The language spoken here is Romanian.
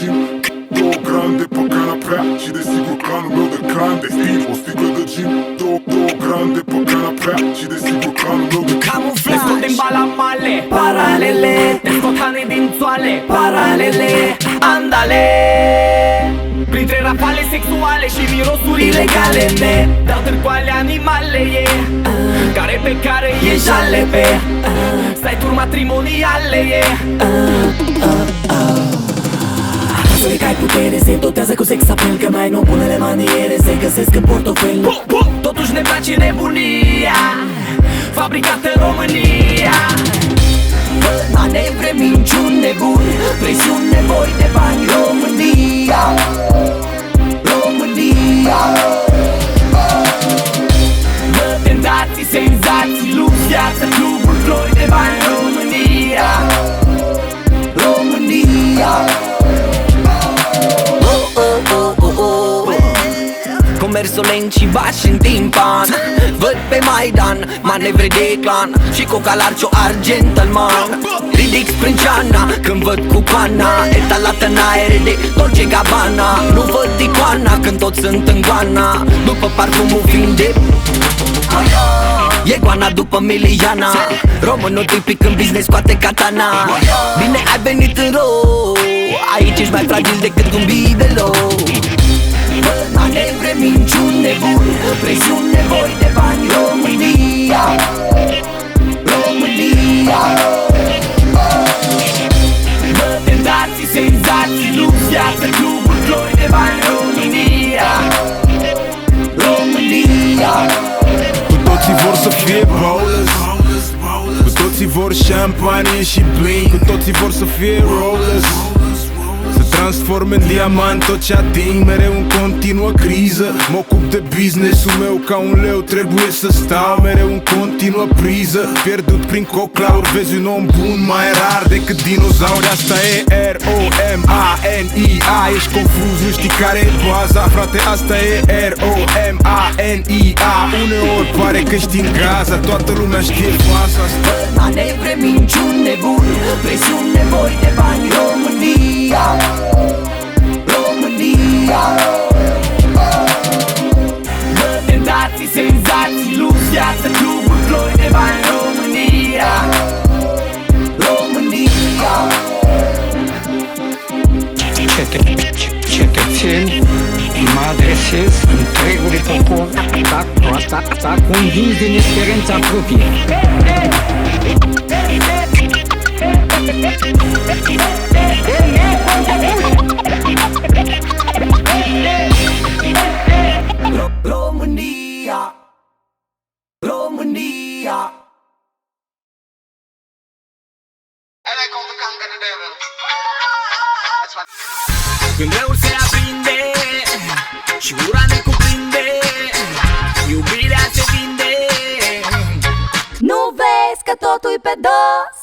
gin Două grande pe canapea Și desigur clanul meu de clandestin. O sticlă de gin Două, două grande pe canapea Și desigur clanul meu de Ne scotem bala male Paralele. Ne scotane din țoale. Paralele. Andale. Printre rafale sexuale și mirosuri ilegale Ne dau târcoale animale yeah. Care pe care e jale pe Site-uri matrimoniale yeah. Sui că ai putere, se dotează cu sex apel Că mai nou bunele maniere se găsesc în portofel. Bum, bum. Totuși ne place nebunia Fabricată în România. Manevre, minciuni, nebuni Presiuni, nevoi de bani România. România. Bă, tentații, senzații, lux, viață, cluburi, flori de bani România. România Comerțul lent și bași în timpan Văd pe Maidan manevre de clan Și cocalarcio argentalman Ridic sprânceana când văd cu coana Etalată în aere de Dolce Gabbana. Nu văd icoana când toți sunt în goana După parfumul vin de E goana după Miliana. Românul tipic în business scoate katana. Bine ai venit în ro Aici ești mai fragil decât un bibelou Manevre, minciuni, nebuni Presiuni, nevoi de bani România. România. Bă, tentații, senzații, lux, viață, cluburi, flori de bani România. România. Cu toții vor să fie bowlers Cu toții vor șampanie și bling Cu toții vor să fie rollers Să transforme în diamant tot ce ating Mereu în continuă criză. Mă ocup de business-ul meu ca un leu Trebuie să stau mereu în continuă priză. Pierdut prin coclauri Vezi un om bun mai rar decât dinozauri Asta e R-O-M-A-N-I-A Ești confuz, nu știi care e baza Frate, asta e R-O-M-A-N-I-A Uneori pare că știi în Gaza Toată lumea știe faza asta. Manevre, minciuni, nebuni Presiuni, nevoi de bani România România viață, cluburi, flori de bani România România cetățeni Mă adresez întregului popor Atac, atac, atac Convins din experiența proprie Când răul se aprinde Și ura ne cuprinde Iubirea se vinde. Nu vezi că totul e pe dos.